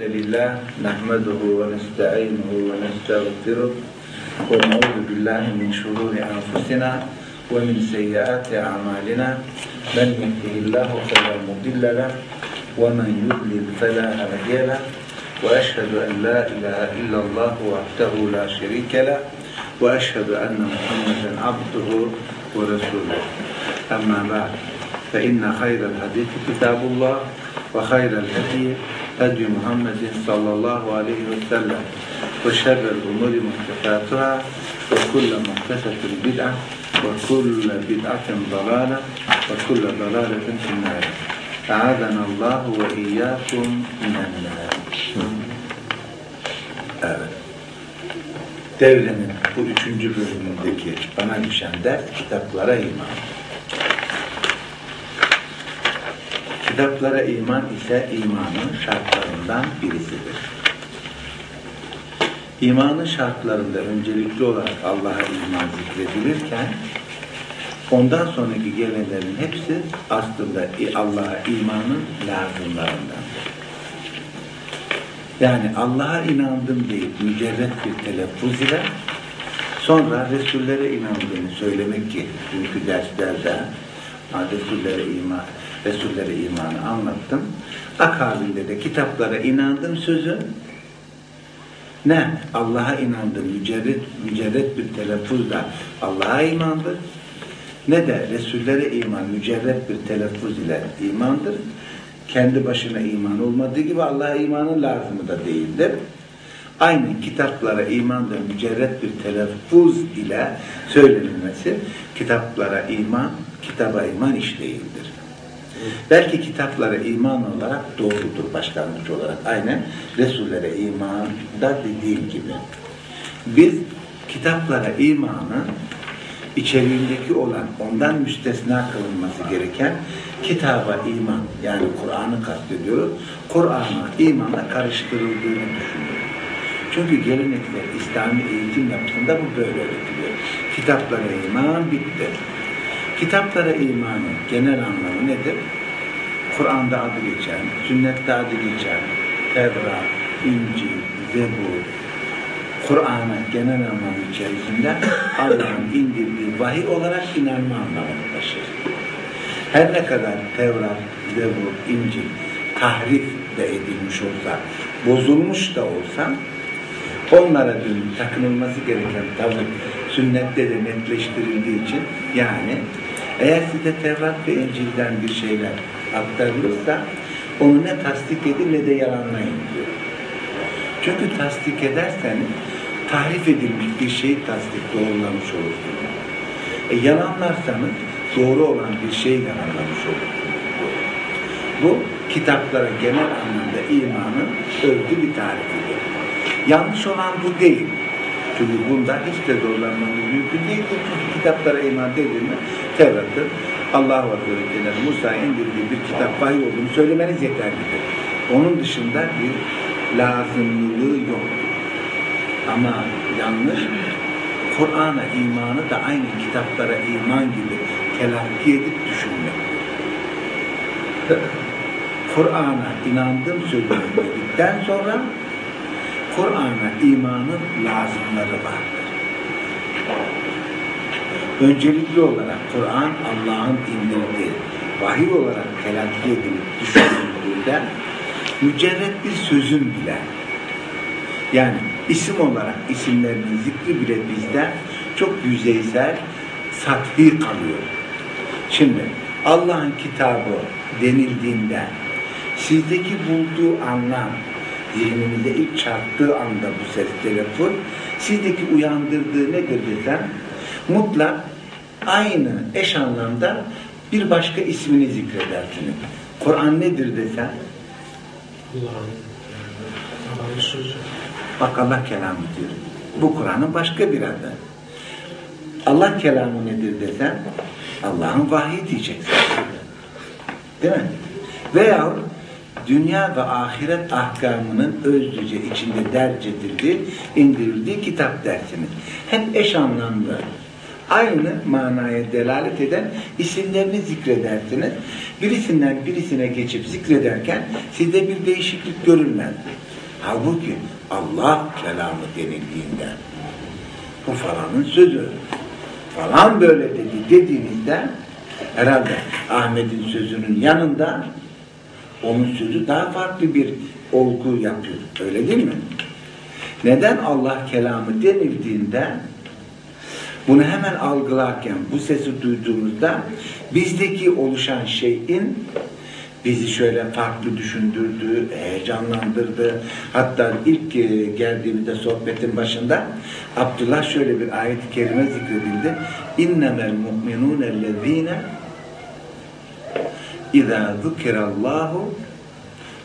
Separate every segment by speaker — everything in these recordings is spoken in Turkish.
Speaker 1: لله نحمده ونستعينه ونستغفره ونعوذ بالله من شرور أنفسنا ومن سيئات أعمالنا. من يهده الله فلا مضل له ومن يضلل فلا هادي له. وأشهد أن لا إله إلا الله وحده لا شريك له. وأشهد أن محمدا عبده ورسوله. أما بعد فإن خير الحديث كتاب الله وخير الهدي هدي محمد صلى الله عليه وسلم وشر الأمور محدثاتها وكل محدثة بدعة وكل بدعة ضلالة وكل ضلالة في النار أعاذنا الله وإياكم من النار Evet. Devrenin bu üçüncü bölümündeki bana düşen ders kitaplara iman. Kitaplara iman ise imanın şartlarından birisidir. İmanın şartlarında öncelikli olarak Allah'a iman zikredilirken ondan sonraki gelenlerin hepsi aslında Allah'a imanın lazımlarındandır. Yani Allah'a inandım deyip mücerret bir telaffuz ile sonra Resullere inandığını söylemek ki dünkü derslerde Resullere iman Resullere imanı anlattım. Akabinde de kitaplara inandım sözü ne Allah'a inandım mücerret, mücerret bir telaffuzla Allah'a imandır ne de Resullere iman mücerret bir telaffuz ile imandır. Kendi başına iman olmadığı gibi Allah'a imanın lazımı da değildir. Aynı kitaplara iman da mücerret bir telaffuz ile söylenilmesi kitaplara iman, kitaba iman iş değildir. Belki kitaplara iman olarak doğrudur başlangıç olarak. Aynen Resullere iman da dediğim gibi. Biz kitaplara imanı içeriğindeki olan ondan müstesna kılınması gereken kitaba iman yani Kur'an'ı kastediyoruz. Kur'an'a imanla karıştırıldığını düşünüyoruz. Çünkü gelenekler İslami eğitim yapısında bu böyle öğretiliyor. Kitaplara iman bitti. Kitaplara imanın genel anlamı nedir? Kur'an'da adı geçen, sünnette adı geçen, Tevrat, İncil, Zebur, Kur'an'a genel anlamı içerisinde Allah'ın indirdiği vahiy olarak inanma anlamını taşır. Her ne kadar Tevrat, Zebur, İncil tahrif de edilmiş olsa, bozulmuş da olsa onlara dönük takınılması gereken tavır sünnette de netleştirildiği için yani eğer size Tevrat ve İncil'den bir şeyler aktarılırsa onu ne tasdik edin ne de yalanlayın diyor. Çünkü tasdik ederseniz tahrif edilmiş bir şeyi tasdik doğrulamış olursunuz. E, yalanlarsanız doğru olan bir şeyi yalanlamış olursunuz. Bu kitaplara genel anlamda imanın övgü bir tarifidir. Yanlış olan bu değil. Çünkü bunda hiç de zorlanmamız mümkün değildir. Çünkü kitaplara iman dediğinde Tevrat'ın Allah Azze ve Celle Musa'ya indirdiği bir kitap vahiy olduğunu söylemeniz yeterlidir. Onun dışında bir lazımlılığı yoktur. Ama yanlış Kur'an'a imanı da aynı kitaplara iman gibi telakki edip düşünmektir. Kur'an'a inandım sözünü dedikten sonra Kur'an'a imanın lazımları vardır. Öncelikli olarak Kur'an Allah'ın indirdiği vahiy olarak telakki edilip düşünüldüğünde mücerret bir sözün bile yani isim olarak isimlerinin zikri bile bizde çok yüzeysel, sathi kalıyor. Şimdi Allah'ın kitabı denildiğinde sizdeki bulduğu anlam zihninize ilk çarptığı anda bu ses telefon sizdeki uyandırdığı nedir desem mutlak aynı eş anlamda bir başka ismini zikredersiniz. Kur'an nedir desem bak Allah kelamı diyor. Bu Kur'an'ın başka bir adı. Allah kelamı nedir desem Allah'ın vahyi diyeceksin. Değil mi? Veyahut dünya ve ahiret ahkamının özlüce içinde derc edildiği, indirildiği kitap dersiniz. Hep eş anlamlı, aynı manaya delalet eden isimlerini zikredersiniz. Birisinden birisine geçip zikrederken sizde bir değişiklik görülmez. Halbuki Allah kelamı denildiğinde bu falanın sözü falan böyle dedi dediğinizde herhalde Ahmet'in sözünün yanında onun sözü daha farklı bir olgu yapıyor. Öyle değil mi? Neden Allah kelamı denildiğinde bunu hemen algılarken bu sesi duyduğumuzda bizdeki oluşan şeyin bizi şöyle farklı düşündürdü, heyecanlandırdı. Hatta ilk e, geldiğimizde sohbetin başında Abdullah şöyle bir ayet-i kerime zikredildi. İnnemel mu'minûne ellezîne İzâ zukirallahu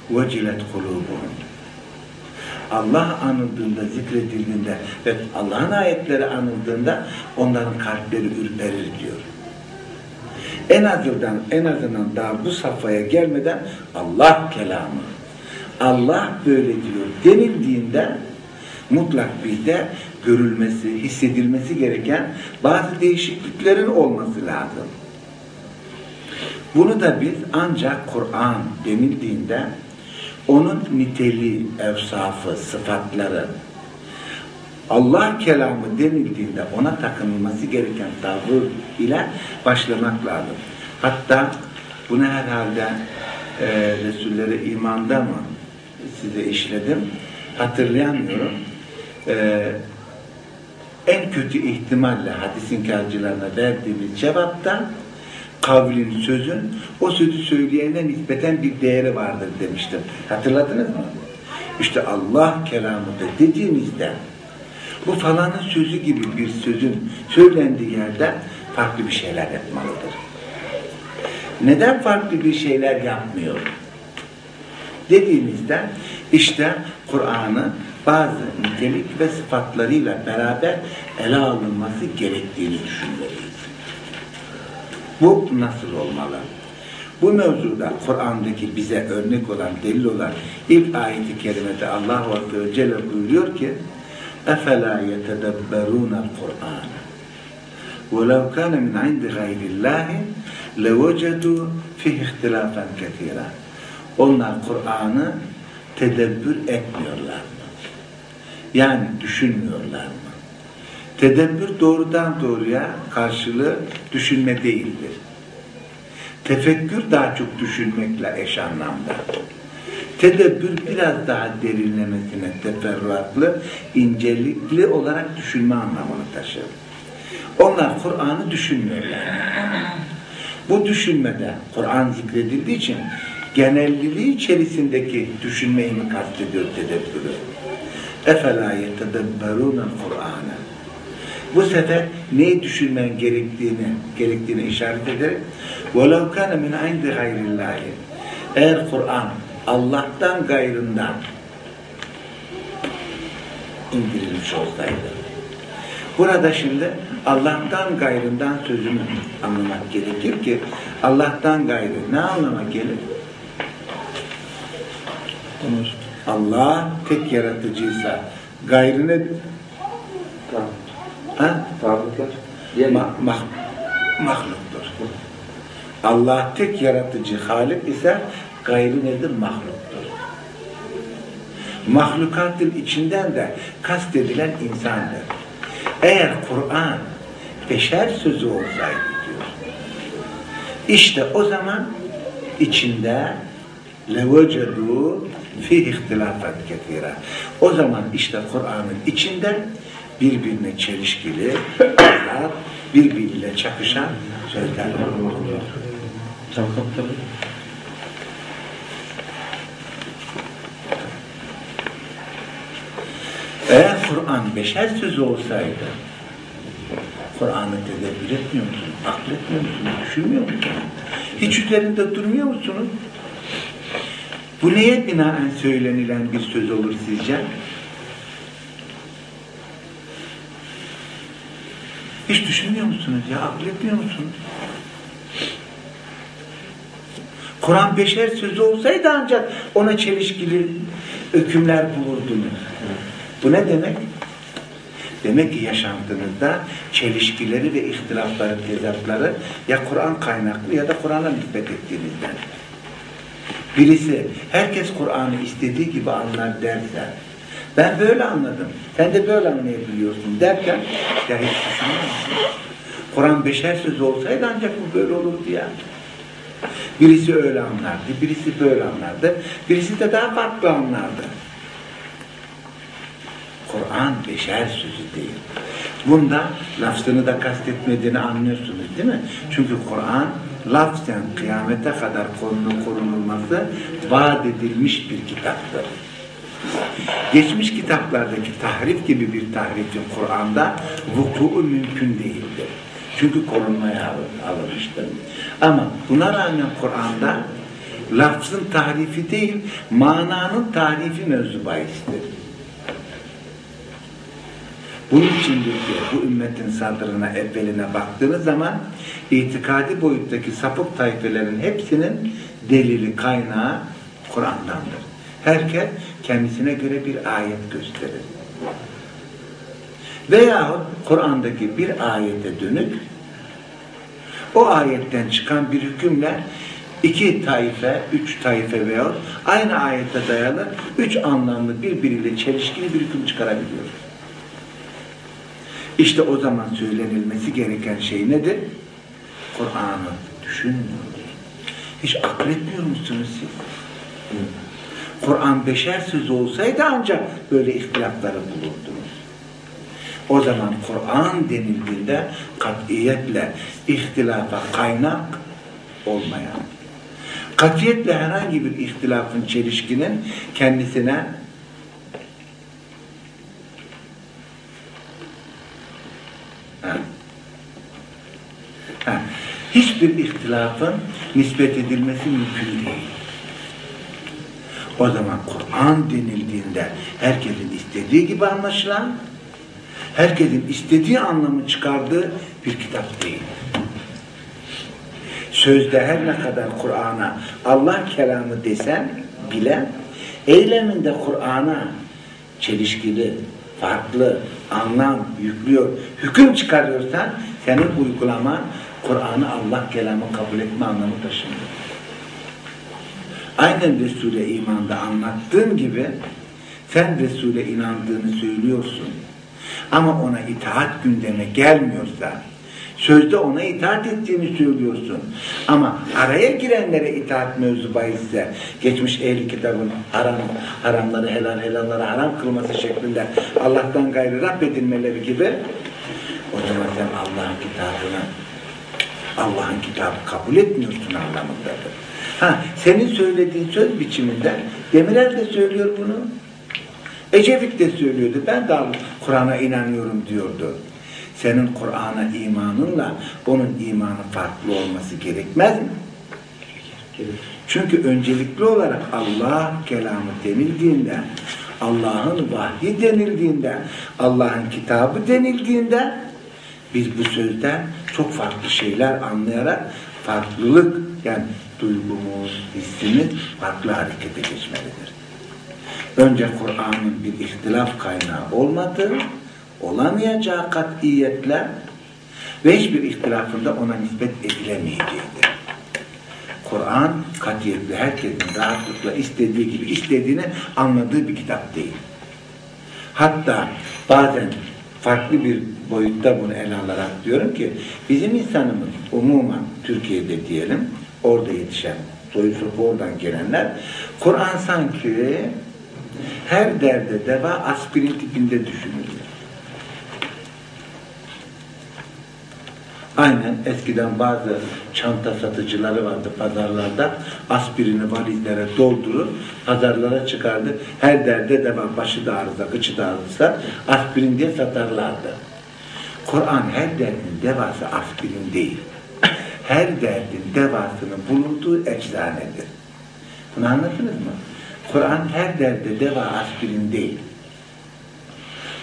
Speaker 1: vecilet kulûbuhum. Allah anıldığında, zikredildiğinde ve Allah'ın ayetleri anıldığında onların kalpleri ürperir diyor. En azından, en azından daha bu safhaya gelmeden Allah kelamı, Allah böyle diyor denildiğinde mutlak bizde görülmesi, hissedilmesi gereken bazı değişikliklerin olması lazım. Bunu da biz ancak Kur'an denildiğinde onun niteliği, evsafı, sıfatları, Allah kelamı denildiğinde ona takınılması gereken tavır ile başlamak lazım. Hatta bunu herhalde e, Resulleri imanda mı size işledim hatırlayamıyorum. E, en kötü ihtimalle hadisin kârcılarına verdiğimiz cevapta kavlin, sözün o sözü söyleyene nispeten bir değeri vardır demiştim. Hatırladınız mı? İşte Allah kelamı da dediğimizde bu falanın sözü gibi bir sözün söylendiği yerde farklı bir şeyler yapmalıdır. Neden farklı bir şeyler yapmıyor? Dediğimizde işte Kur'an'ı bazı nitelik ve sıfatlarıyla beraber ele alınması gerektiğini düşünmeliyiz. Bu nasıl olmalı? Bu mevzuda Kur'an'daki bize örnek olan, delil olan ilk ayeti kerimede Allah Azze ve Celle buyuruyor ki اَفَلَا يَتَدَبَّرُونَ الْقُرْآنَ وَلَوْ كَانَ مِنْ عِنْدِ غَيْرِ اللّٰهِ لَوَجَدُوا فِيهِ اِخْتِلَافًا كَثِيرًا Onlar Kur'an'ı tedebbür etmiyorlar mı? Yani düşünmüyorlar mı? Tedebbür doğrudan doğruya karşılığı düşünme değildir. Tefekkür daha çok düşünmekle eş anlamda. Tedebbür biraz daha derinlemesine teferruatlı, incelikli olarak düşünme anlamını taşır. Onlar Kur'an'ı düşünmüyorlar. Bu düşünmede Kur'an zikredildiği için genelliliği içerisindeki düşünmeyi mi kastediyor tedebbürü? اَفَلَا يَتَدَبَّرُونَ الْقُرْآنَ Bu sefer neyi düşünmen gerektiğini gerektiğini işaret ederek وَلَوْ كَانَ مِنْ عِنْدِ غَيْرِ اللّٰهِ Eğer Kur'an Allah'tan gayrından indirilmiş olsaydı. Burada şimdi Allah'tan gayrından sözünü anlamak gerekir ki Allah'tan gayrı ne anlama gelir? Allah tek yaratıcıysa gayrı ne? Ha?
Speaker 2: Diğer
Speaker 1: Ma ma mahluktur. Allah tek yaratıcı Halik ise gayrı nedir? Mahluktur. Mahlukatın içinden de kastedilen insandır. Eğer Kur'an beşer sözü olsaydı diyor. İşte o zaman içinde levecedu fi ihtilafat kethira. O zaman işte Kur'an'ın içinde birbirine çelişkili, birbiriyle çakışan sözler var. Eğer Kur'an beşer sözü olsaydı Kur'an'ı tedebbür etmiyor musun? Akletmiyor musun? Düşünmüyor musun? Hiç üzerinde durmuyor musunuz? Bu neye binaen söylenilen bir söz olur sizce? Hiç düşünmüyor musunuz ya? Akletmiyor musunuz? Kur'an beşer sözü olsaydı ancak ona çelişkili hükümler bulurdunuz. Bu ne demek? Demek ki yaşantınızda çelişkileri ve ihtilafları, tezatları ya Kur'an kaynaklı ya da Kur'an'a nispet ettiğinizden. birisi herkes Kur'an'ı istediği gibi anlar derse ben böyle anladım. Sen de böyle anlayabiliyorsun derken ya hiç düşünmüyor musun? Kur'an beşer sözü olsaydı ancak bu böyle olurdu ya. Birisi öyle anlardı, birisi böyle anlardı, birisi de daha farklı anlardı. Kur'an beşer sözü değil. Bunda lafzını da kastetmediğini anlıyorsunuz değil mi? Çünkü Kur'an lafzen kıyamete kadar konulu korunulması vaat edilmiş bir kitaptır. Geçmiş kitaplardaki tahrif gibi bir tahrifin Kur'an'da vuku'u mümkün değildir. Çünkü korunmaya alınmıştır. Ama buna rağmen Kur'an'da lafzın tahrifi değil, mananın tahrifi mevzu bahistir. Bunun içindir bu ümmetin sadrına, evveline baktığınız zaman itikadi boyuttaki sapık tayfelerin hepsinin delili, kaynağı Kur'an'dandır. Herkes kendisine göre bir ayet gösterir. Veyahut Kur'an'daki bir ayete dönük o ayetten çıkan bir hükümle iki taife, üç taife veya aynı ayette dayalı üç anlamlı birbiriyle çelişkili bir hüküm çıkarabiliyor. İşte o zaman söylenilmesi gereken şey nedir? Kur'an'ı düşünmüyoruz. Hiç akletmiyor musunuz siz? Kur'an beşer sözü olsaydı ancak böyle ihtilafları bulurdunuz. O zaman Kur'an denildiğinde katiyetle ihtilafa kaynak olmayan, katiyetle herhangi bir ihtilafın, çelişkinin kendisine hiçbir ihtilafın nispet edilmesi mümkün değil. O zaman Kur'an denildiğinde herkesin istediği gibi anlaşılan, herkesin istediği anlamı çıkardığı bir kitap değil. Sözde her ne kadar Kur'an'a Allah kelamı desen bile, eyleminde Kur'an'a çelişkili, farklı anlam yüklüyor, hüküm çıkarıyorsan senin uygulaman Kur'an'ı Allah kelamı kabul etme anlamı taşımıyor. Aynen Resul'e imanda anlattığın gibi sen Resul'e inandığını söylüyorsun. Ama ona itaat gündeme gelmiyorsa, sözde ona itaat ettiğini söylüyorsun. Ama araya girenlere itaat mevzu bahisse, geçmiş ehli kitabın haram, haramları helal, helalları haram kılması şeklinde Allah'tan gayrı Rab edilmeleri gibi, o zaman sen Allah'ın kitabını, Allah'ın kitabı kabul etmiyorsun anlamındadır. Ha, senin söylediğin söz biçiminden Demirel de söylüyor bunu. Ecevit de söylüyordu. Ben de Kur'an'a inanıyorum diyordu. Senin Kur'an'a imanınla onun imanı farklı olması gerekmez mi? Çünkü öncelikli olarak Allah kelamı denildiğinde, Allah'ın vahyi denildiğinde, Allah'ın kitabı denildiğinde biz bu sözden çok farklı şeyler anlayarak farklılık yani duygumuz, hissimiz farklı harekete geçmelidir. Önce Kur'an'ın bir ihtilaf kaynağı olmadığı, olamayacağı katiyetle ve hiçbir ihtilafında ona nispet edilemeyeceğidir. Kur'an katiyetle herkesin rahatlıkla istediği gibi istediğini anladığı bir kitap değil. Hatta bazen farklı bir boyutta bunu ele alarak diyorum ki bizim insanımız umuman Türkiye'de diyelim orada yetişen soyu sopu oradan gelenler Kur'an sanki her derde deva aspirin tipinde düşünülür. Aynen eskiden bazı çanta satıcıları vardı pazarlarda. Aspirini valizlere doldurur, pazarlara çıkardı. Her derde devam, başı da ağrıza, gıçı da ağrıza aspirin diye satarlardı. Kur'an her derdin devası aspirin değil. Her derdin devasının bulunduğu eczanedir. Bunu anladınız mı? Kur'an her derde deva aspirin değil.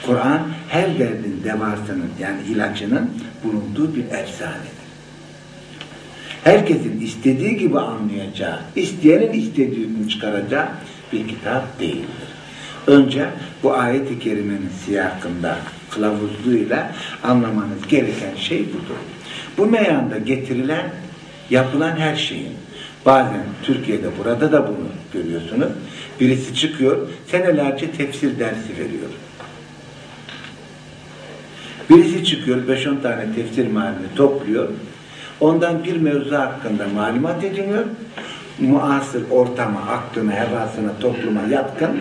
Speaker 1: Kur'an her derdin devasının yani ilacının bulunduğu bir efsanedir. Herkesin istediği gibi anlayacağı, isteyenin istediğini çıkaracağı bir kitap değildir. Önce bu ayet-i kerimenin siyakında, kılavuzluğuyla anlamanız gereken şey budur. Bu meyanda getirilen, yapılan her şeyin Bazen Türkiye'de burada da bunu görüyorsunuz. Birisi çıkıyor, senelerce tefsir dersi veriyor. Birisi çıkıyor, 5-10 tane tefsir malini topluyor. Ondan bir mevzu hakkında malumat ediniyor. Muasır ortama, aklına, hevasına, topluma yatkın.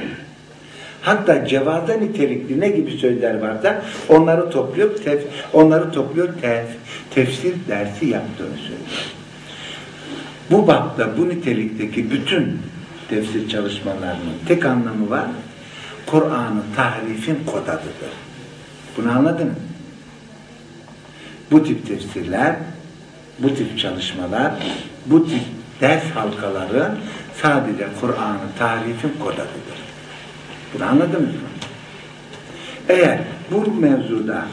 Speaker 1: Hatta cevaza nitelikli ne gibi sözler varsa onları topluyor, tef, onları topluyor, tef, tefsir dersi yaptığını söylüyor. Bu bapta, bu nitelikteki bütün tefsir çalışmalarının tek anlamı var. Kur'an'ı tahrifin kodadıdır. Bunu anladın mı? Bu tip tefsirler, bu tip çalışmalar, bu tip ders halkaları sadece Kur'an'ı tahrifin kodadıdır. Bunu anladınız mı? Eğer bu mevzuda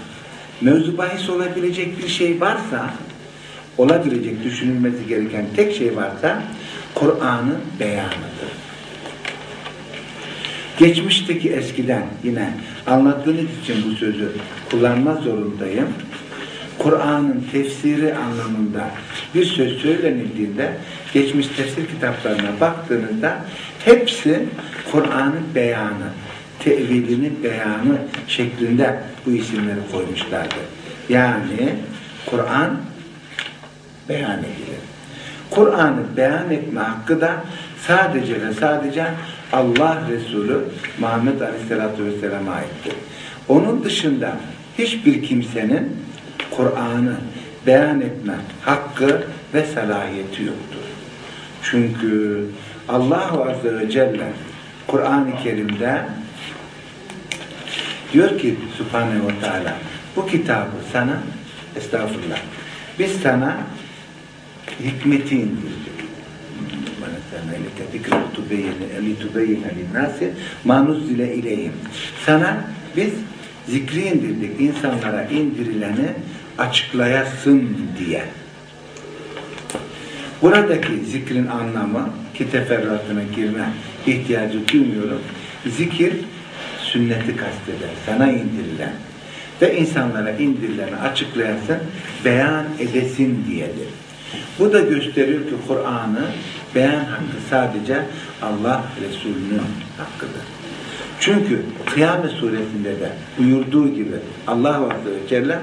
Speaker 1: mevzu bahis olabilecek bir şey varsa olabilecek, düşünülmesi gereken tek şey varsa Kur'an'ın beyanıdır. Geçmişteki eskiden yine anlattığınız için bu sözü kullanma zorundayım. Kur'an'ın tefsiri anlamında bir söz söylenildiğinde geçmiş tefsir kitaplarına baktığınızda hepsi Kur'an'ın beyanı, tevilinin beyanı şeklinde bu isimleri koymuşlardı. Yani Kur'an beyan edilir. Kur'an'ı beyan etme hakkı da sadece ve sadece Allah Resulü Muhammed Aleyhisselatü Vesselam'a aittir. Onun dışında hiçbir kimsenin Kur'an'ı beyan etme hakkı ve salahiyeti yoktur. Çünkü Allah Azze ve Celle Kur'an-ı Kerim'de diyor ki Subhanehu ve Teala bu kitabı sana estağfurullah biz sana hikmeti indirdik. Bana sana elike zikri tubeyyine linnâsi ma nuzzile ileyhim. Sana biz zikri indirdik. insanlara indirileni açıklayasın diye. Buradaki zikrin anlamı ki teferruatına girme ihtiyacı duymuyorum. Zikir sünneti kasteder. Sana indirilen ve insanlara indirileni açıklayasın, beyan edesin diyedir. Bu da gösteriyor ki Kur'an'ı beyan hakkı sadece Allah Resulü'nün hakkıdır. Çünkü Kıyamet suresinde de buyurduğu gibi Allah Azze ve Celle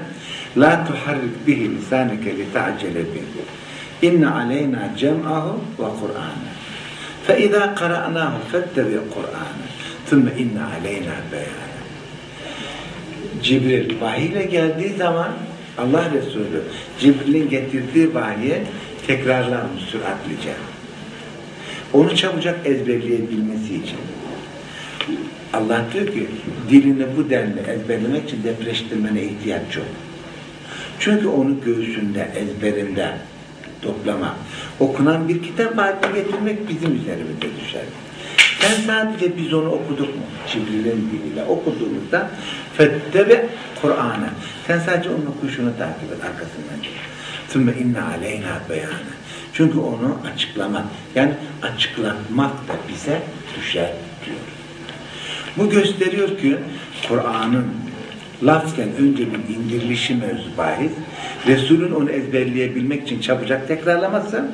Speaker 1: La tuharrik bihi lisanike li ta'cele bihi. İnne aleyna cem'ahu ve Kur'an'ı. Fe izâ qara'nâhu fettebi Kur'an'ı. Thümme inne aleyna beyanı. Cibril vahiyle geldiği zaman Allah Resulü Cibril'in getirdiği vahiyi tekrarlarmış süratlice. Onu çabucak ezberleyebilmesi için. Allah diyor ki dilini bu denli ezberlemek için depreştirmene ihtiyaç yok. Çünkü onu göğsünde, ezberinde toplama, okunan bir kitap haline getirmek bizim üzerimize düşer. Sen sadece biz onu okuduk mu? Cibril'in diliyle okuduğumuzda fettebe Kur'an'ı. Sen sadece onun okuyuşunu takip et arkasından. Sümme inne aleyna beyanı. Çünkü onu açıklamak, yani açıklatmak da bize düşer diyor. Bu gösteriyor ki Kur'an'ın lafken bir indirilişi mevzu bahis, Resul'ün onu ezberleyebilmek için çabucak tekrarlaması,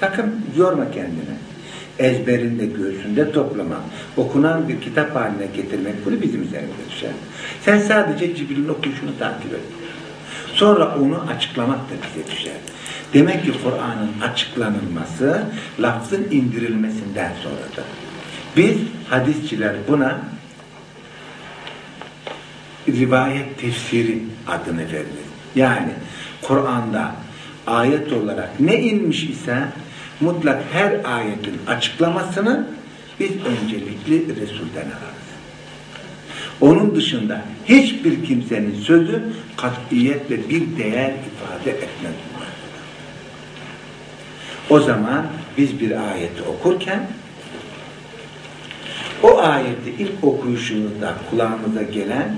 Speaker 1: sakın yorma kendini. Ezberinde, göğsünde toplama, okunan bir kitap haline getirmek bunu bizim üzerimize düşer. Sen sadece Cibril'in okuyuşunu takip et. Sonra onu açıklamak da bize düşer. Demek ki Kur'an'ın açıklanılması lafzın indirilmesinden sonradır. Biz hadisçiler buna rivayet tefsiri adını veririz. Yani Kur'an'da ayet olarak ne inmiş ise mutlak her ayetin açıklamasını biz öncelikli Resul'den ararız. Onun dışında hiçbir kimsenin sözü katiyetle bir değer ifade etmez. O zaman biz bir ayeti okurken o ayeti ilk okuyuşumuzda kulağımıza gelen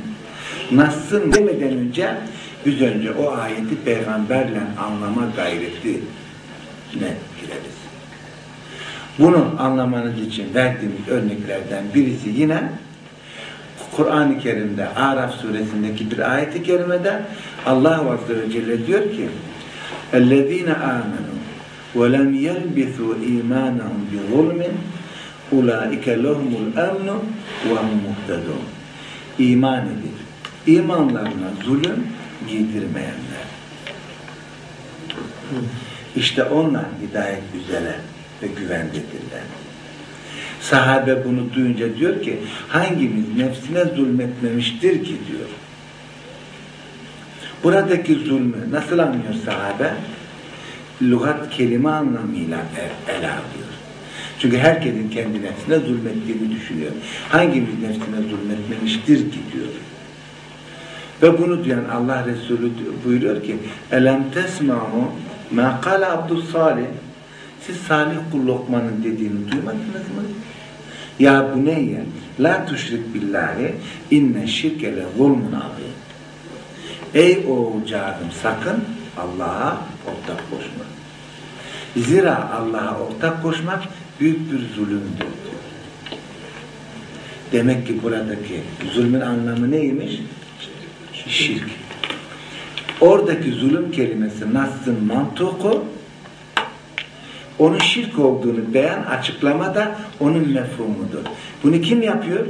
Speaker 1: Nas'ın demeden önce biz önce o ayeti peygamberle anlama gayreti ne gireriz. Bunu anlamanız için verdiğimiz örneklerden birisi yine Kur'an-ı Kerim'de Araf suresindeki bir ayeti kerimede Allah Azze ve Celle diyor ki اَلَّذ۪ينَ آمَنُوا وَلَمْ يَلْبِثُوا اِيمَانَهُمْ بِظُلْمٍ اُولَٰئِكَ لَهُمُ الْاَمْنُ وَهُمْ مُهْتَدُونَ İman edip, imanlarına zulüm giydirmeyenler. İşte onlar hidayet üzere ve güvendedirler. Sahabe bunu duyunca diyor ki hangimiz nefsine zulmetmemiştir ki diyor. Buradaki zulmü nasıl anlıyor sahabe? Lügat kelime anlamıyla el, ele alıyor. Çünkü herkesin kendi nefsine zulmettiğini düşünüyor. Hangimiz nefsine zulmetmemiştir ki diyor. Ve bunu duyan Allah Resulü buyuruyor ki Elem tesma'u ma kala Abdus Salih siz Salih kul Lokman'ın dediğini duymadınız mı? Ya buneyye la tuşrik billahi inne şirke le zulmun azim. Ey oğulcağım sakın Allah'a ortak koşma. Zira Allah'a ortak koşmak büyük bir zulümdür. Demek ki buradaki zulmün anlamı neymiş? Şirk. Oradaki zulüm kelimesi Nas'ın mantuku onun şirk olduğunu beyan açıklama da onun mefhumudur. Bunu kim yapıyor?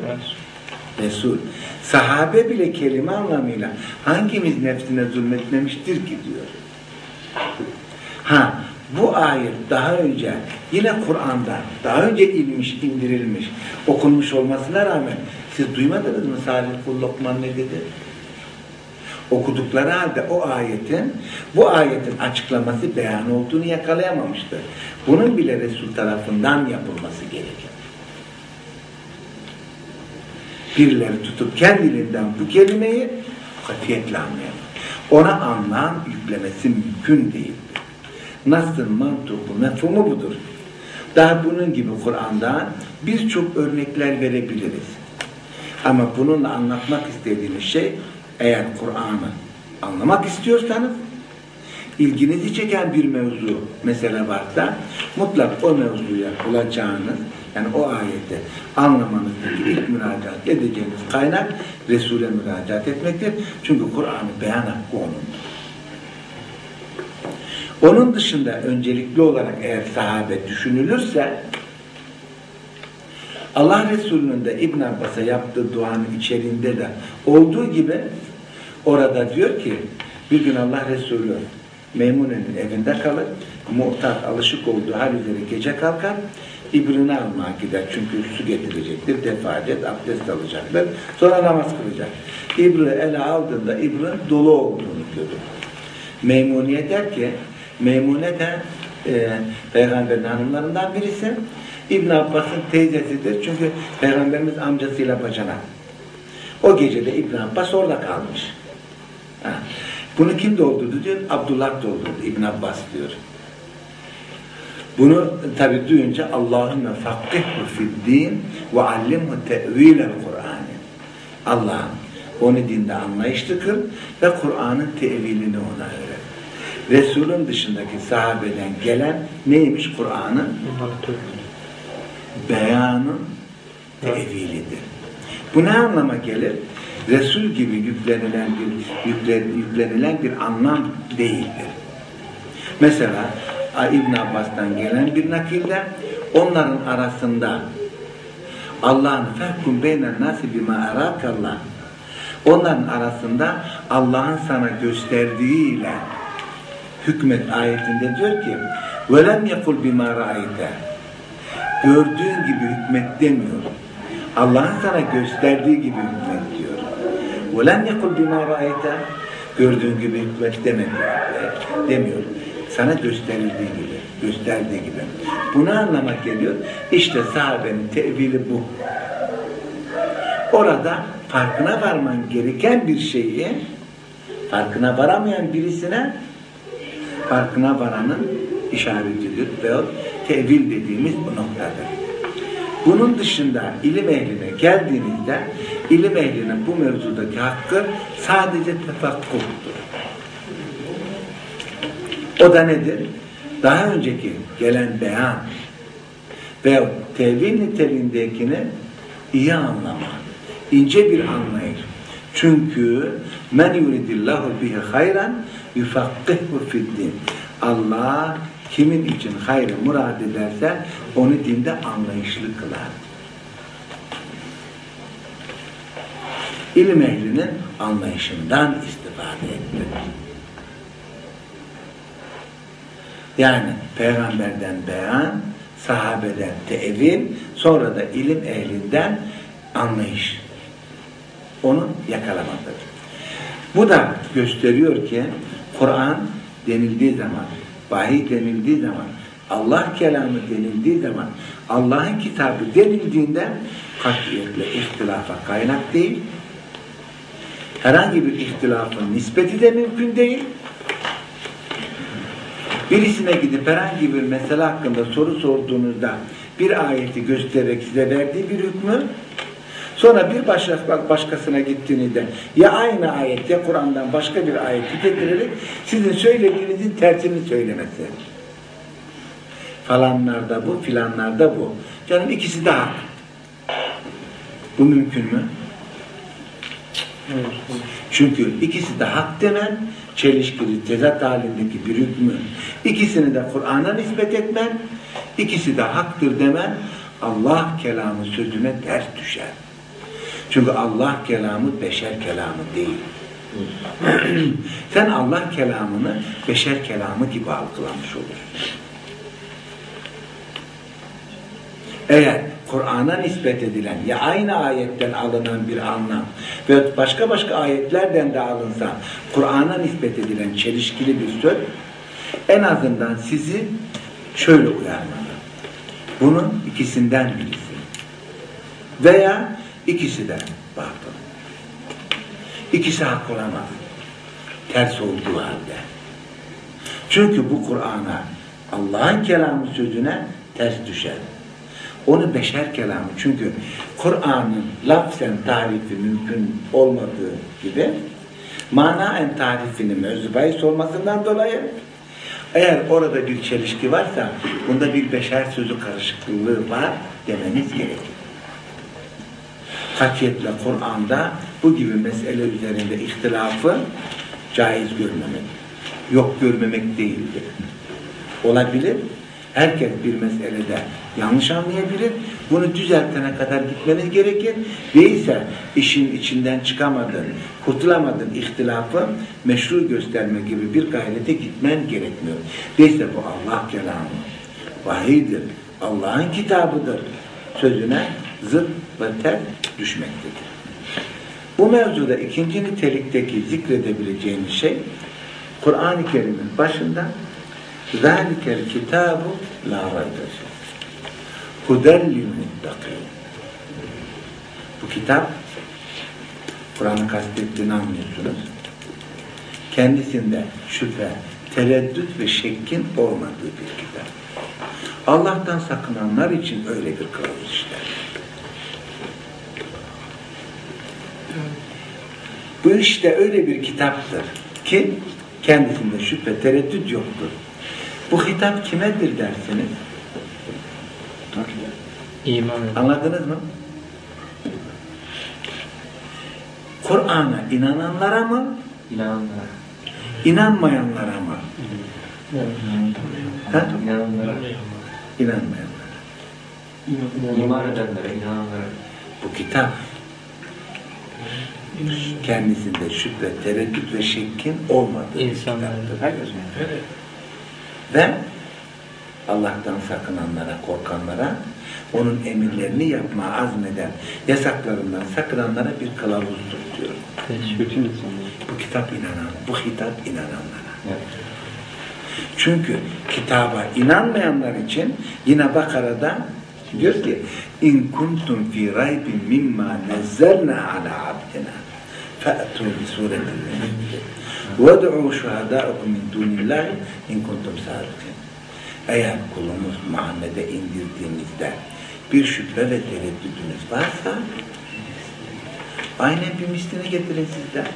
Speaker 1: Resul. Sahabe bile kelime anlamıyla hangimiz nefsine zulmetmemiştir ki diyor. Ha bu ayet daha önce yine Kur'an'da daha önce inmiş, indirilmiş, okunmuş olmasına rağmen siz duymadınız mı Salih Kul Lokman ne dedi? Okudukları halde o ayetin bu ayetin açıklaması beyan olduğunu yakalayamamıştır. Bunun bile Resul tarafından yapılması gerekir. Birileri tutup kendiliğinden bu kelimeyi katiyetle anlayamaz. Ona anlam yüklemesi mümkün değildir. Nasıl mantuku, mefhumu budur. Daha bunun gibi Kur'an'dan birçok örnekler verebiliriz. Ama bununla anlatmak istediğimiz şey eğer Kur'an'ı anlamak istiyorsanız ilginizi çeken bir mevzu mesele varsa mutlak o mevzuya bulacağınız yani o ayette anlamanızdaki ilk müracaat edeceğiniz kaynak Resul'e müracaat etmektir. Çünkü Kur'an'ı beyan hakkı onundur. Onun dışında öncelikli olarak eğer sahabe düşünülürse Allah Resulü'nün de İbn Abbas'a yaptığı duanın içeriğinde de olduğu gibi orada diyor ki bir gün Allah Resulü Meymune'nin evinde kalır, muhtar alışık olduğu hal üzere gece kalkar, ibrini almaya gider çünkü su getirecektir, defadet, abdest alacaktır, sonra namaz kılacak. İbri ele aldığında ibrin dolu olduğunu görür. Meymuniye der ki, Meymune de e, Peygamberin hanımlarından birisi, İbn Abbas'ın teyzesidir çünkü Peygamberimiz amcasıyla bacana. O gece de İbn Abbas orada kalmış. Bunu kim doldurdu diyor? Abdullah doldurdu. İbn Abbas diyor. Bunu tabi duyunca Allahümme fakkihhu fiddin ve allimhu te'vilel Kur'an'ı. Allah'ım onu dinde anlayışlı kıl ve Kur'an'ın tevilini ona öğret. Resul'ün dışındaki sahabeden gelen neymiş Kur'an'ın? Beyanın tevilidir. Bu ne anlama gelir? Resul gibi yüklenilen bir yüklenilen bir anlam değildir. Mesela İbn Abbas'tan gelen bir nakilde onların arasında Allah'ın fehkum beynen nasi bima erakallah onların arasında Allah'ın sana gösterdiğiyle hükmet ayetinde diyor ki velem yekul bima ra'ayte gördüğün gibi hükmet demiyor. Allah'ın sana gösterdiği gibi hükmet diyor. وَلَنْ يَقُلْ بِمَا رَأَيْتَ Gördüğün gibi hükmet demedi, demiyor. Sana gösterildiği gibi, gösterdiği gibi. Bunu anlamak geliyor. İşte sahabenin tevili bu. Orada farkına varman gereken bir şeyi farkına varamayan birisine farkına varanın işaretidir veyahut tevil dediğimiz bu noktadır. Bunun dışında ilim ehline geldiğinizde ilim ehlinin bu mevzudaki hakkı sadece tefakkuhtur. O da nedir? Daha önceki gelen beyan ve tevil niteliğindekini iyi anlama, ince bir anlayış. Çünkü men yuridillahu bihi hayran yufakkihhu fiddin. Allah kimin için hayrı murad ederse onu dinde anlayışlı kılar. İlim ehlinin anlayışından istifade etmek. Yani peygamberden beyan, sahabeden tevil, sonra da ilim ehlinden anlayış. Onu yakalamadır. Bu da gösteriyor ki Kur'an denildiği zaman, vahiy denildiği zaman, Allah kelamı denildiği zaman, Allah'ın kitabı denildiğinde katiyetle ihtilafa kaynak değil, herhangi bir ihtilafın nispeti de mümkün değil. Birisine gidip herhangi bir mesele hakkında soru sorduğunuzda bir ayeti göstererek size verdiği bir hükmü sonra bir başka, başkasına gittiğinizde ya aynı ayet ya Kur'an'dan başka bir ayeti getirerek sizin söylediğinizin tersini söylemesi. Falanlarda bu, filanlarda bu. Canım ikisi de. Bu mümkün mü? Çünkü ikisi de hak demen, çelişkili, tezat halindeki bir hükmü. İkisini de Kur'an'a nispet etmen, ikisi de haktır demen, Allah kelamı sözüne ters düşer. Çünkü Allah kelamı beşer kelamı değil. Sen Allah kelamını beşer kelamı gibi algılamış olursun. Eğer Kur'an'a nispet edilen ya aynı ayetten alınan bir anlam ve başka başka ayetlerden de alınsa Kur'an'a nispet edilen çelişkili bir söz en azından sizi şöyle uyarmalı. Bunun ikisinden birisi. Veya ikisi de batıl. İkisi hak olamaz. Ters olduğu halde. Çünkü bu Kur'an'a Allah'ın kelamı sözüne ters düşer. Onu beşer kelamı. Çünkü Kur'an'ın lafzen tarifi mümkün olmadığı gibi manaen tarifinin mevzu olmasından dolayı eğer orada bir çelişki varsa bunda bir beşer sözü karışıklığı var demeniz gerekir. Katiyetle Kur'an'da bu gibi mesele üzerinde ihtilafı caiz görmemek, yok görmemek değildir. Olabilir. Herkes bir meselede yanlış anlayabilir. Bunu düzeltene kadar gitmeniz gerekir. Değilse işin içinden çıkamadın, kurtulamadın ihtilafı meşru gösterme gibi bir gayrete gitmen gerekmiyor. Değilse bu Allah kelamı, vahiydir, Allah'ın kitabıdır. Sözüne zıt ve ters düşmektedir. Bu mevzuda ikinci nitelikteki zikredebileceğimiz şey Kur'an-ı Kerim'in başında ذَٰلِكَ الْكِتَابُ لَا رَيْبَ Huden lilmuttakin. Bu kitap Kur'an'ı kastettiğini anlıyorsunuz. Kendisinde şüphe, tereddüt ve şekkin olmadığı bir kitap. Allah'tan sakınanlar için öyle bir kılavuz işler. Bu işte öyle bir kitaptır ki kendisinde şüphe, tereddüt yoktur. Bu hitap kimedir dersiniz?
Speaker 2: İman
Speaker 1: Anladınız mı? Kur'an'a inananlara mı?
Speaker 2: İnananlara.
Speaker 1: İnanmayanlara mı? Ha?
Speaker 2: İnananlara.
Speaker 1: İnanmayanlara.
Speaker 2: İman edenlere, inananlara.
Speaker 1: Bu kitap kendisinde şüphe, tereddüt ve şekkin olmadığı bir
Speaker 2: İnsanlara.
Speaker 1: kitaptır. Ve Allah'tan sakınanlara, korkanlara, onun emirlerini yapma azmeden, yasaklarından sakınanlara bir kılavuzdur diyor. Bu kitap inanan, bu hitap inananlara. Çünkü kitaba inanmayanlar için yine Bakara'da diyor ki in kuntum fi raybin mimma nazzalna ala abdina fa'tu bi suretin min ve du'u şuhada'ukum min dunillahi in kuntum sadikin. Eğer kulumuz Muhammed'e indirdiğimizde bir şüphe ve tereddüdünüz varsa aynen bir mislini getirin sizden.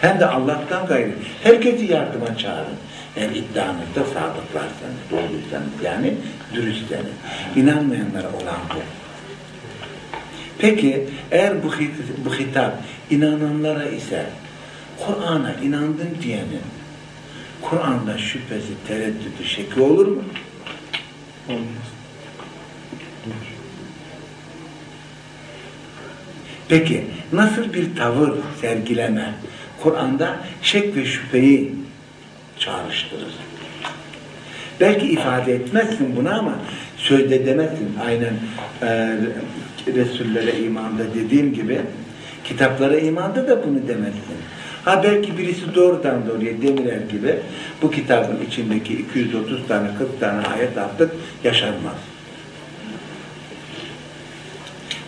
Speaker 1: Hem de Allah'tan gayrı. Herkesi yardıma çağırın. Eğer iddianızda sadıklarsanız, doğruysanız yani dürüstseniz. İnanmayanlara olan bu. Peki eğer bu, hit- bu hitap inananlara ise Kur'an'a inandın diyenin Kur'an'da şüphesi, tereddütü, şeki olur mu?
Speaker 2: Olmaz.
Speaker 1: Peki nasıl bir tavır sergileme Kur'an'da şek ve şüpheyi çağrıştırır? Belki ifade etmezsin bunu ama sözde demezsin. Aynen e, Resullere imanda dediğim gibi kitaplara imanda da bunu demezsin. Ha belki birisi doğrudan doğruya Demirel gibi bu kitabın içindeki 230 tane 40 tane ayet artık yaşanmaz.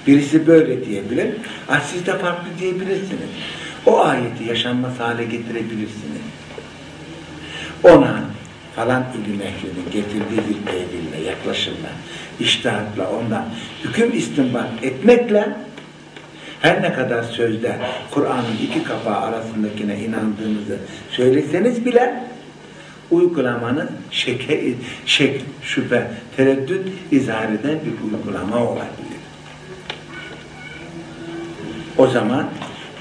Speaker 1: Birisi böyle diyebilir. Ah siz de farklı diyebilirsiniz. O ayeti yaşanmaz hale getirebilirsiniz. Ona falan ilim ehlinin getirdiği bir tevhille, yaklaşımla, iştahatla, ondan hüküm istinbat etmekle her ne kadar sözde Kur'an'ın iki kapağı arasındakine inandığınızı söyleseniz bile uygulamanın şeke, şek, şüphe, tereddüt izah eden bir uygulama olabilir. O zaman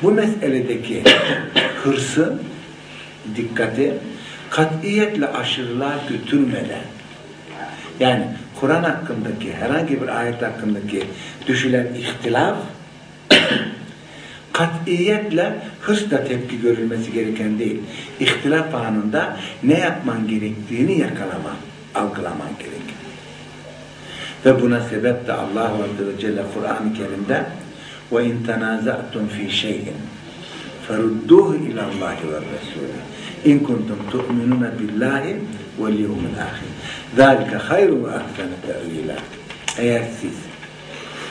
Speaker 1: bu meseledeki hırsı, dikkati katiyetle aşırılığa götürmeden yani Kur'an hakkındaki herhangi bir ayet hakkındaki düşülen ihtilaf katiyetle hırsla tepki görülmesi gereken değil. İhtilaf anında ne yapman gerektiğini yakalaman, algılaman gerekir. Ve buna sebep de Allah Azze ve Celle Kur'an-ı Kerim'de وَاِنْ تَنَازَعْتُمْ ف۪ي شَيْءٍ فَرُدُّوهُ اِلَى اللّٰهِ وَالرَّسُولِ اِنْ كُنْتُمْ تُؤْمِنُونَ بِاللّٰهِ وَالْيَوْمِ الْآخِرِ ذَٰلِكَ خَيْرُ وَاَحْسَنَ تَأْوِيلًا Eğer siz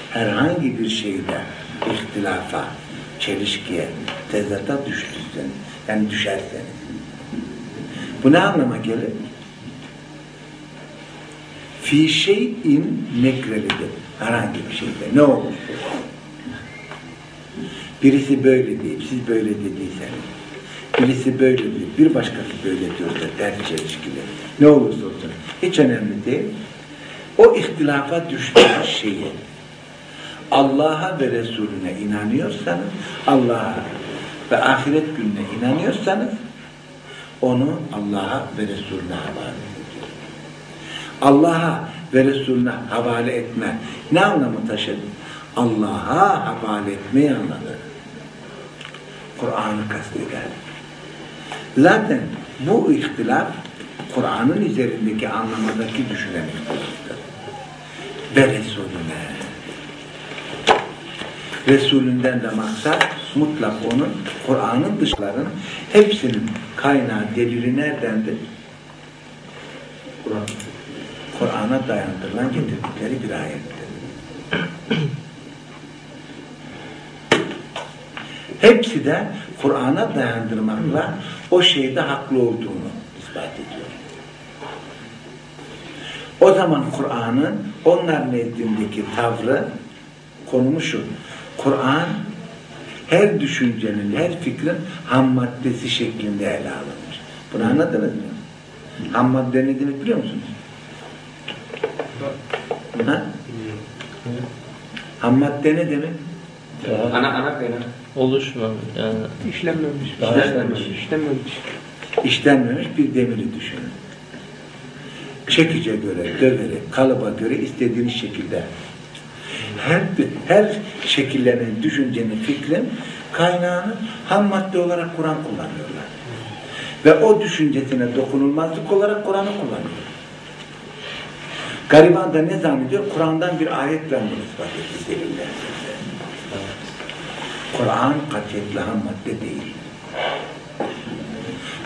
Speaker 1: herhangi bir şeyde ihtilafa, çelişkiye, tezata düştüyseniz, yani düşerseniz, bu ne anlama gelir? Fi şeyin nekrelidir. Herhangi bir şeyde. Ne olur? Birisi böyle deyip siz böyle dediyseniz, birisi böyle deyip bir başkası böyle diyorsa ders çelişkili. Ne olursa olsun. Hiç önemli değil. O ihtilafa düştüğünüz şeyi Allah'a ve Resulüne inanıyorsanız, Allah'a ve ahiret gününe inanıyorsanız onu Allah'a ve Resulüne havale ediyor. Allah'a ve Resulüne havale etme ne anlamı taşır? Allah'a havale etmeyi anladı. Kur'an'ı kasteder. Zaten bu ihtilaf Kur'an'ın üzerindeki anlamadaki düşünen ihtilaftır. Ve Resulüne. Resulünden de maksat mutlak onun Kur'an'ın dışların hepsinin kaynağı delili neredendir? Kur'an. Kur'an'a dayandırılan getirdikleri bir ayettir. Hepsi de Kur'an'a dayandırmakla o şeyde haklı olduğunu ispat ediyor. O zaman Kur'an'ın onlar nezdindeki tavrı konumu şu. Kur'an her düşüncenin, her fikrin ham maddesi şeklinde ele alınmış. Bunu anladınız mı? Ham madde ne demek biliyor musunuz? Ha? Ham madde ne demek?
Speaker 2: Ana ana kaynak.
Speaker 3: Oluşma yani.
Speaker 4: İşlenmemiş.
Speaker 2: Daha
Speaker 4: İşlenmemiş.
Speaker 2: işlenmemiş.
Speaker 4: İşlenmemiş.
Speaker 1: işlenmemiş bir demiri düşünün. Çekice göre, döverek, kalıba göre istediğiniz şekilde her her şekillenen düşüncenin, fikrin kaynağını ham madde olarak Kur'an kullanıyorlar. Ve o düşüncesine dokunulmazlık olarak Kur'an'ı kullanıyor. Gariban da ne zannediyor? Kur'an'dan bir ayetle bunu ispat etti. Kur'an katiyetle ham madde değil.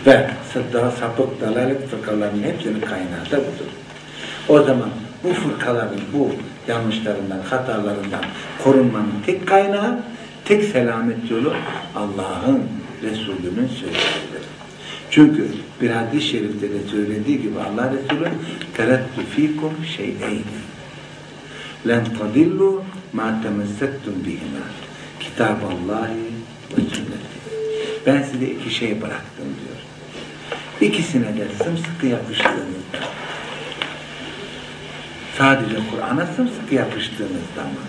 Speaker 1: Ve daha sapık dalalet fırkalarının hepsinin kaynağı da budur. O zaman bu fırkaların, bu yanlışlarından, hatalarından korunmanın tek kaynağı, tek selamet yolu Allah'ın, Resulünün sözleridir. Çünkü bir hadis-i şerifte de söylediği gibi Allah Resulü terettü fikum şey'eyn len tadillu ma temessettum bihima kitaballahi ve sünneti. Ben size iki şey bıraktım diyor. İkisine de sımsıkı yapıştığınızda sadece Kur'an'a sımsıkı yapıştığınızda mı?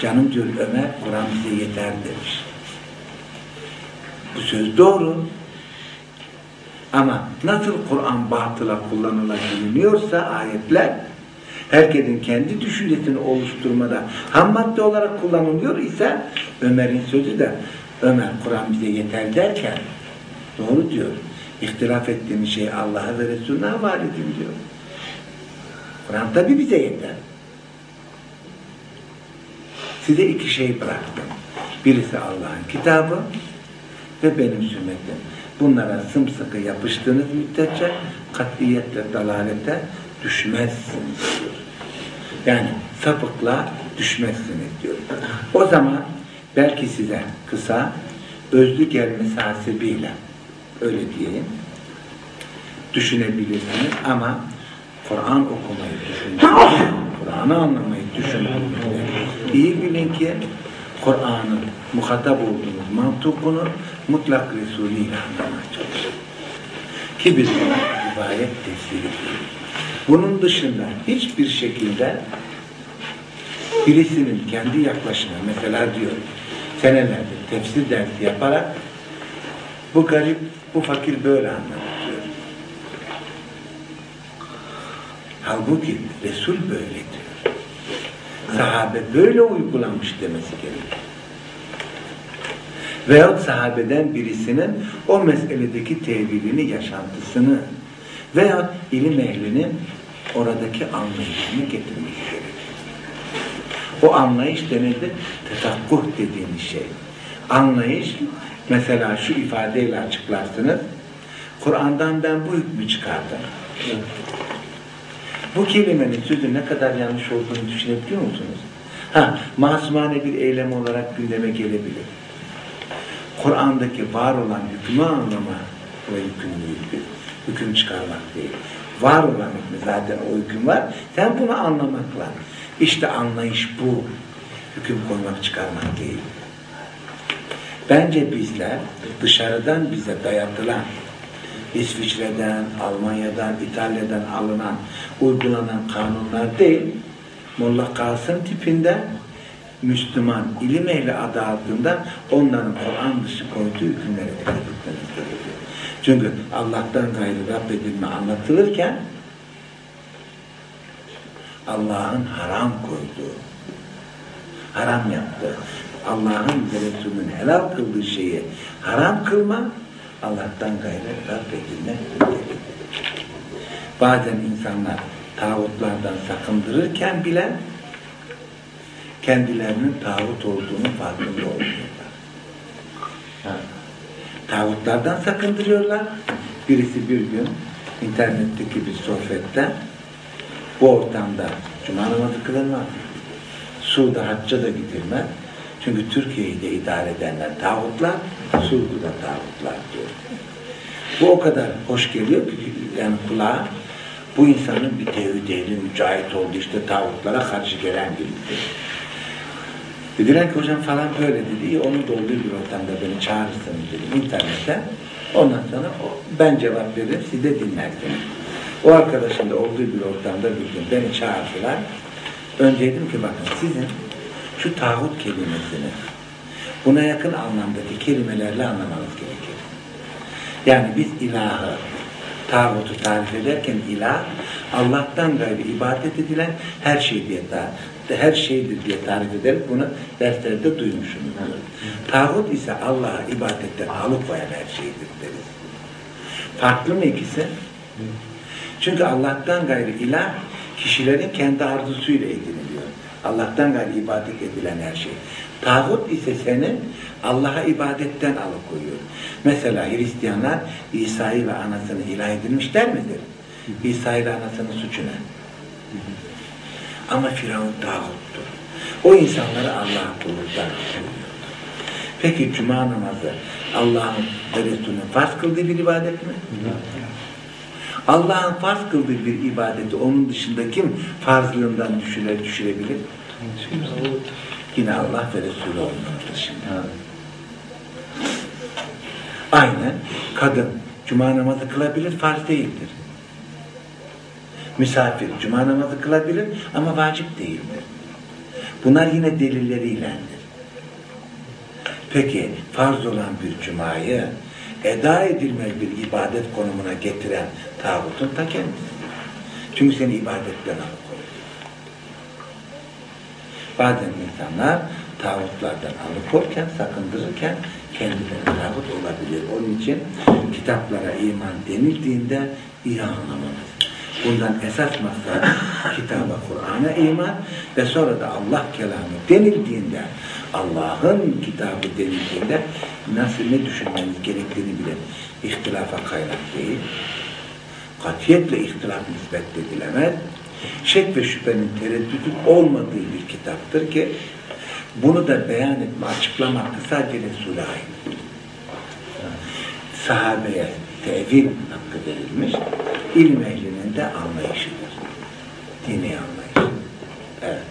Speaker 1: Canım diyor Ömer Kur'an bize yeter demiş. Bu söz doğru. Ama nasıl Kur'an batıla kullanılabiliyorsa ayetler herkesin kendi düşüncesini oluşturmada ham madde olarak kullanılıyor ise Ömer'in sözü de Ömer Kur'an bize yeter derken doğru diyor. İhtilaf ettiğimiz şey Allah'a ve Resulüne havale edin diyor. Kur'an tabi bize yeter. Size iki şey bıraktım. Birisi Allah'ın kitabı ve benim sünnetim. Bunlara sımsıkı yapıştığınız müddetçe katiyetle, dalalete düşmezsiniz diyor. Yani sapıkla düşmezsiniz diyor. O zaman belki size kısa özlü gelmesi hasibiyle öyle diyeyim düşünebilirsiniz ama Kur'an okumayı düşünün. Kur'an'ı anlamayı düşünün. İyi bilin ki Kur'an'ın muhatap olduğunuz mantukunu mutlak Resulü ile anlamaya çalışın. Ki biz buna rivayet diyoruz. Bunun dışında hiçbir şekilde birisinin kendi yaklaşımı mesela diyor senelerdir tefsir dersi yaparak bu garip, bu fakir böyle anladı diyor. Halbuki Resul böyle diyor. Sahabe böyle uygulamış demesi gerekiyor. Veyahut sahabeden birisinin o meseledeki tevilini, yaşantısını veyahut ilim ehlinin oradaki anlayışını getirmesi gerekiyor. O anlayış denildi, tetakkuh dediğimiz şey. Anlayış, mesela şu ifadeyle açıklarsınız, Kur'an'dan ben bu hükmü çıkardım. Bu kelimenin sözü ne kadar yanlış olduğunu düşünebiliyor musunuz? Ha, masumane bir eylem olarak gündeme gelebilir. Kur'an'daki var olan hükmü anlama ve yükümlülüktür. Hüküm çıkarmak değil. Var olan hükmü zaten o hüküm var. Sen bunu anlamakla. İşte anlayış bu. Hüküm koymak çıkarmak değil. Bence bizler dışarıdan bize dayatılan İsviçre'den, Almanya'dan, İtalya'dan alınan, uygulanan kanunlar değil, Molla Kasım tipinde Müslüman ilim ehli adı altında onların Kur'an dışı koyduğu hükümlere dikkat etmemiz gerekiyor. Çünkü Allah'tan gayrı Rab edilme anlatılırken Allah'ın haram koyduğu, haram yaptığı, Allah'ın ve Resulünün helal kıldığı şeyi haram kılma, Allah'tan gayrı Rab edilme Bazen insanlar tağutlardan sakındırırken bile kendilerinin tağut olduğunu farkında olmuyorlar. Ha. Tağutlardan sakındırıyorlar. Birisi bir gün internetteki bir sohbette bu ortamda cuma namazı kılınmaz. Suda hacca da gidilmez. Çünkü Türkiye'yi de idare edenler tağutlar, Suud'u da tağutlar diyor. Bu o kadar hoş geliyor ki yani kulağa bu insanın bir tevhid ehli mücahit oldu işte tağutlara karşı gelen birisi. Dediler ki hocam falan böyle dedi. İyi onun da olduğu bir ortamda beni çağırırsınız dedim internette. Ondan sonra o, ben cevap veririm siz de dinlersiniz. O arkadaşın da olduğu bir ortamda bir gün beni çağırdılar. Önce dedim ki bakın sizin şu tağut kelimesini buna yakın anlamdaki kelimelerle anlamanız gerekir. Yani biz ilahı, tağutu tarif ederken ilah, Allah'tan gayrı ibadet edilen her şey diye tarif, her şeydir diye tarif ederiz. Bunu derslerde duymuşsunuz. Tağut ise Allah'a ibadetten alıkoyan her şeydir deriz. Farklı mı ikisi? Çünkü Allah'tan gayrı ilah kişilerin kendi arzusuyla ediniliyor. Allah'tan gayrı ibadet edilen her şey. Tağut ise seni Allah'a ibadetten alıkoyuyor. Mesela Hristiyanlar İsa'yı ve anasını ilah edilmişler midir? İsa ile anasının suçu ne? Ama Firavun tağuttur. O insanları Allah'a kulluktan. Peki cuma namazı Allah'ın ve Resulünün farz kıldığı bir ibadet mi? Allah'ın farz kıldığı bir ibadeti onun dışında kim farzlığından düşüre, düşürebilir? Yine Allah ve Resulü olmanın dışında. Aynen kadın cuma namazı kılabilir, farz değildir. Misafir cuma namazı kılabilir ama vacip değildir. Bunlar yine delilleriyle. Peki farz olan bir cumayı eda edilmez bir ibadet konumuna getiren tağutun ta kendisi. Çünkü seni ibadetten alıkoyuyor. Bazen insanlar tağutlardan alıkorken, sakındırırken kendileri tağut olabilir. Onun için kitaplara iman denildiğinde iyi anlamalıyız. Bundan esas maksat kitaba, Kur'an'a iman ve sonra da Allah kelamı denildiğinde, Allah'ın kitabı denildiğinde nasıl ne düşünmeniz gerektiğini bilen ihtilafa kaynak değil, katiyetle ihtilaf nispet edilemez, şek ve şüphenin tereddütün olmadığı bir kitaptır ki bunu da beyan etme, açıklama hakkı sadece Resul'e ait. Sahabeye tevil hakkı verilmiş, ilim anlayışıdır. Dini anlayış. Evet.